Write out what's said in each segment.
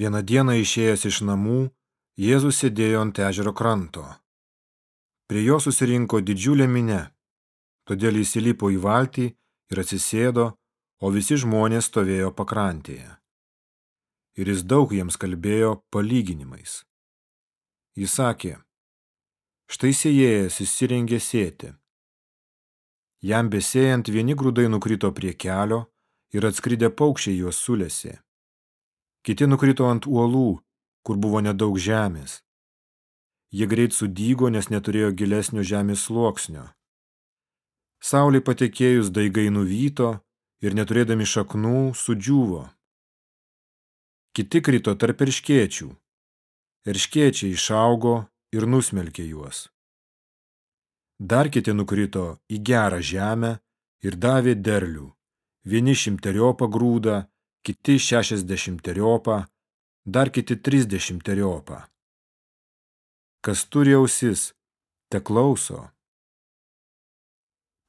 Vieną dieną išėjęs iš namų, Jėzus sėdėjo ant ežero kranto. Prie jo susirinko didžiulė minė, todėl jis įlipo į valtį ir atsisėdo, o visi žmonės stovėjo pakrantėje. Ir jis daug jiems kalbėjo palyginimais. Jis sakė, štai sėjėjas įsirengė sėti. Jam besėjant vieni grūdai nukrito prie kelio ir atskridę paukščiai juos sulėsi. Kiti nukrito ant uolų, kur buvo nedaug žemės. Jie greit sudygo, nes neturėjo gilesnio žemės sluoksnio. Saulė patekėjus daigai nuvyto ir neturėdami šaknų sudžiūvo. Kiti krito tarp erškėčių. Erškėčiai išaugo ir nusmelkė juos. Dar kiti nukrito į gerą žemę ir davė derlių. Vieni šimteriopą grūdą, kiti šešiasdešimteriopą, dar kiti trisdešimteriopą. Kas turi ausis, te klauso.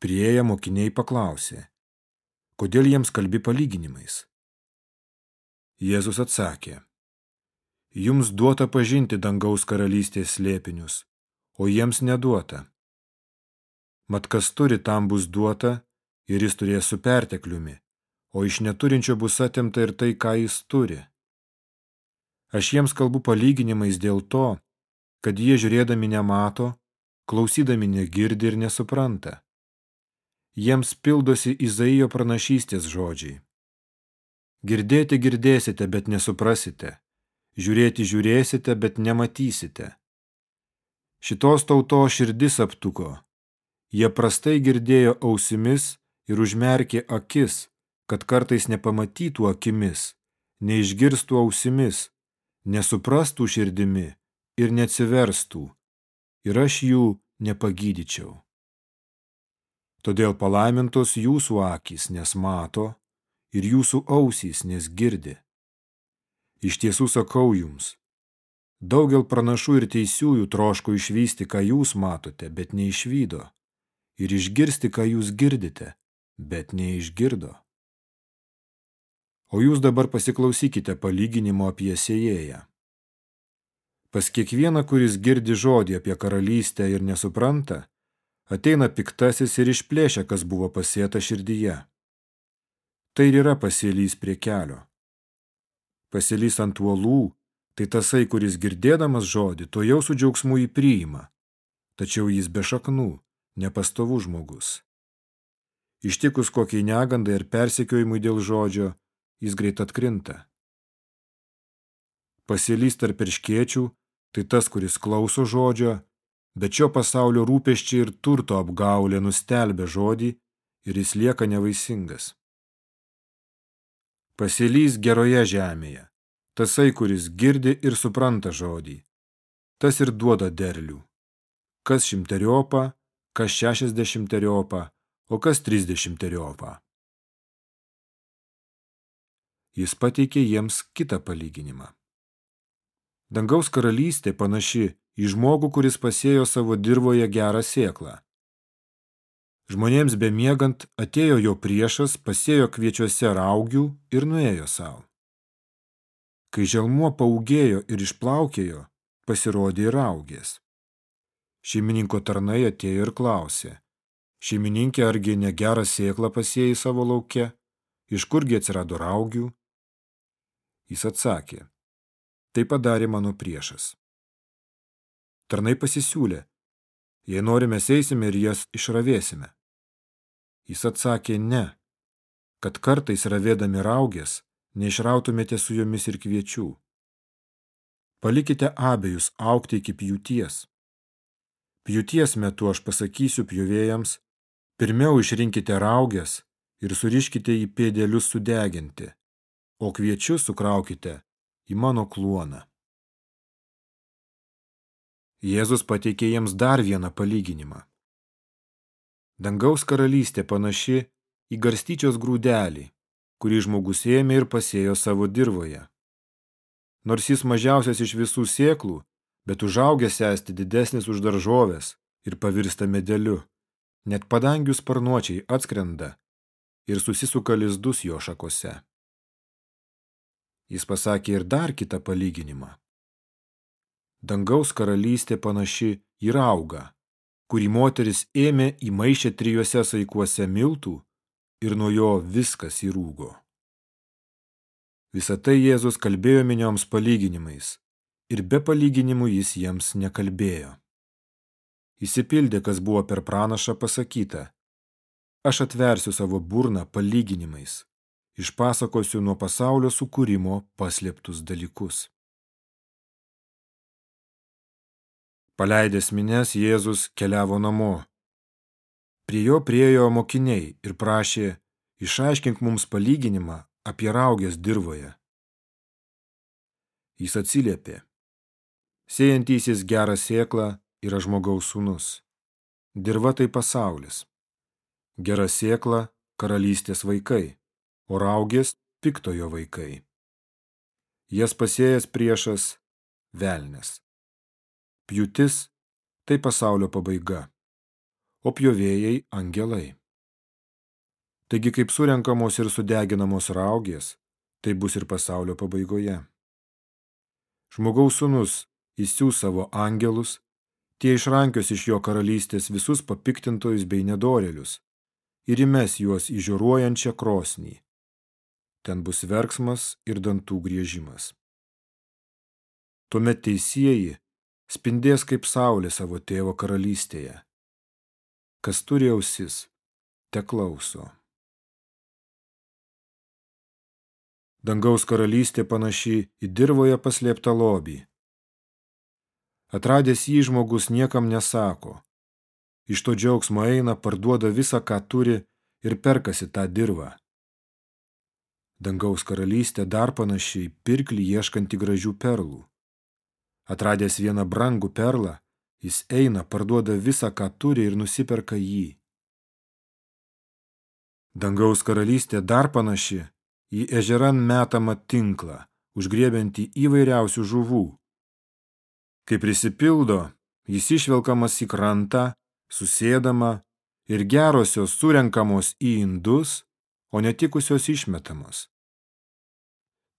Prieję mokiniai paklausė, kodėl jiems kalbi palyginimais. Jėzus atsakė, jums duota pažinti dangaus karalystės slėpinius, o jiems neduota. Mat kas turi, tam bus duota ir jis turės su pertekliumi, o iš neturinčio bus atimta ir tai, ką jis turi. Aš jiems kalbu palyginimais dėl to, kad jie žiūrėdami nemato, klausydami negirdi ir nesupranta. Jiems pildosi Izaijo pranašystės žodžiai. Girdėti girdėsite, bet nesuprasite. Žiūrėti žiūrėsite, bet nematysite. Šitos tautos širdis aptuko. Jie prastai girdėjo ausimis ir užmerkė akis, kad kartais nepamatytų akimis, neišgirstų ausimis, nesuprastų širdimi ir neatsiverstų, ir aš jų nepagydyčiau. Todėl palaimintos jūsų akys, nes mato, ir jūsų ausys, nes girdi. Iš tiesų sakau jums, daugel pranašų ir teisiųjų troško išvysti, ką jūs matote, bet neišvydo, ir išgirsti, ką jūs girdite, bet neišgirdo. O jūs dabar pasiklausykite palyginimo apie sėjėją. Pas kiekvieną, kuris girdi žodį apie karalystę ir nesupranta, ateina piktasis ir išplėšia, kas buvo pasėta širdyje. Tai ir yra pasėlys prie kelio. Pasėlys ant uolų, tai tasai, kuris girdėdamas žodį, to jau su džiaugsmu jį priima, tačiau jis be šaknų, nepastovų žmogus. Ištikus kokiai negandai ar persekiojimui dėl žodžio, jis greit atkrinta. Pasilys tarp irškiečių, tai tas, kuris klauso žodžio, bet šio pasaulio rūpeščiai ir turto apgaulė nustelbė žodį ir jis lieka nevaisingas. Pasilys geroje žemėje, tasai, kuris girdi ir supranta žodį, tas ir duoda derlių. Kas šimteriopą, kas šešiasdešimteriopą, o kas trisdešimteriopą jis pateikė jiems kitą palyginimą. Dangaus karalystė panaši į žmogų, kuris pasėjo savo dirvoje gerą sėklą. Žmonėms bemiegant atėjo jo priešas, pasėjo kviečiuose raugių ir nuėjo savo. Kai želmuo paugėjo ir išplaukėjo, pasirodė ir augės. Šeimininko tarnai atėjo ir klausė, šeimininkė argi negerą sėklą pasėjai savo lauke, iš kurgi atsirado raugių? Jis atsakė, tai padarė mano priešas. Tarnai pasisiūlė, jei norime eisime ir jas išravėsime. Jis atsakė ne, kad kartais ravėdami raugės, neišrautumėte su jomis ir kviečių. Palikite abejus aukti iki pjūties. Pjūties metu aš pasakysiu pjovėjams, pirmiau išrinkite raugės ir suriškite į pėdelius sudeginti o kviečius sukraukite į mano kluoną. Jėzus pateikė jiems dar vieną palyginimą. Dangaus karalystė panaši į garstyčios grūdelį, kurį žmogus ėmė ir pasėjo savo dirvoje. Nors jis mažiausias iš visų sėklų, bet užaugęs esti didesnis už daržovės ir pavirsta medeliu, net padangių sparnuočiai atskrenda ir susisuka lizdus jo šakose. Jis pasakė ir dar kitą palyginimą. Dangaus karalystė panaši į raugą, kurį moteris ėmė įmaišę trijuose saikuose miltų ir nuo jo viskas įrūgo. Visą tai Jėzus kalbėjo minioms palyginimais ir be palyginimų jis jiems nekalbėjo. Įsipildė, kas buvo per pranašą pasakyta. Aš atversiu savo burną palyginimais išpasakosiu nuo pasaulio sukūrimo paslėptus dalykus. Paleidęs minės, Jėzus keliavo namo. Prie jo priejo mokiniai ir prašė, išaiškink mums palyginimą apie raugės dirvoje. Jis atsiliepė. Sėjantysis gerą sėklą yra žmogaus sūnus. Dirva tai pasaulis. Gera sėkla – karalystės vaikai o raugės piktojo vaikai. Jas pasėjęs priešas velnes. Pjūtis tai pasaulio pabaiga, o pjovėjai angelai. Taigi kaip surenkamos ir sudeginamos raugės, tai bus ir pasaulio pabaigoje. Žmogaus sūnus įsiūs savo angelus, tie išrankios iš jo karalystės visus papiktintojus bei nedorelius ir įmes juos į žiūruojančią krosnį ten bus verksmas ir dantų griežimas. Tuomet teisieji spindės kaip saulė savo tėvo karalystėje. Kas turi ausis, te klauso. Dangaus karalystė panaši į dirvoje paslėptą lobį. Atradęs jį žmogus niekam nesako. Iš to džiaugsmo eina, parduoda visą, ką turi ir perkasi tą dirvą. Dangaus karalystė dar panašiai pirklį ieškanti gražių perlų. Atradęs vieną brangų perlą, jis eina, parduoda visą, ką turi ir nusiperka jį. Dangaus karalystė dar panaši į ežeran metamą tinklą, užgriebiantį įvairiausių žuvų. Kai prisipildo, jis išvelkamas į krantą, susėdama ir gerosios surenkamos į indus, o netikusios išmetamos.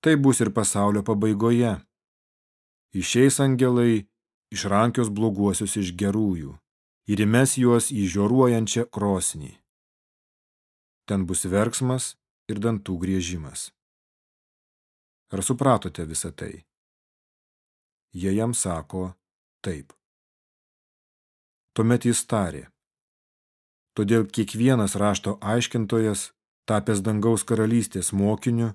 Tai bus ir pasaulio pabaigoje. Išeis angelai, išrankios bloguosius iš gerųjų ir įmes juos į žioruojančią krosnį. Ten bus verksmas ir dantų griežimas. Ar supratote visą tai? Jie jam sako taip. Tuomet jis tarė. Todėl kiekvienas rašto aiškintojas, tapęs dangaus karalystės mokiniu,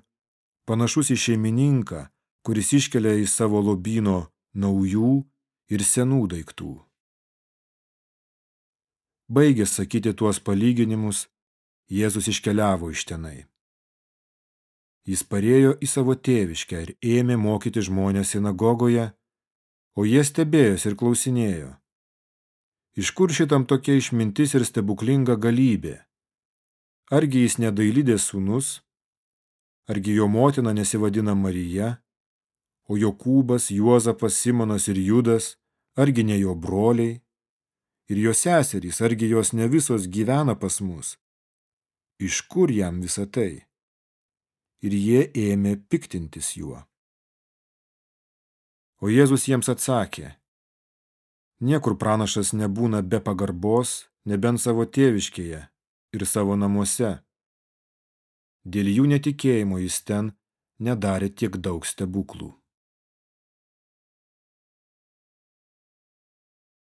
panašus į šeimininką, kuris iškelia iš savo lobyno naujų ir senų daiktų. Baigęs sakyti tuos palyginimus, Jėzus iškeliavo iš tenai. Jis parėjo į savo tėviškę ir ėmė mokyti žmonės sinagogoje, o jie stebėjosi ir klausinėjo. Iš kur šitam tokia išmintis ir stebuklinga galybė? Argi jis nedailydės sūnus, Argi jo motina nesivadina Marija, o Jokūbas, Juozapas, Simonas ir Judas, argi ne jo broliai? Ir jo seserys, argi jos ne visos gyvena pas mus? Iš kur jam visa tai? Ir jie ėmė piktintis juo. O Jėzus jiems atsakė, niekur pranašas nebūna be pagarbos, nebent savo tėviškėje ir savo namuose. Dėl jų netikėjimo jis ten nedarė tiek daug stebuklų.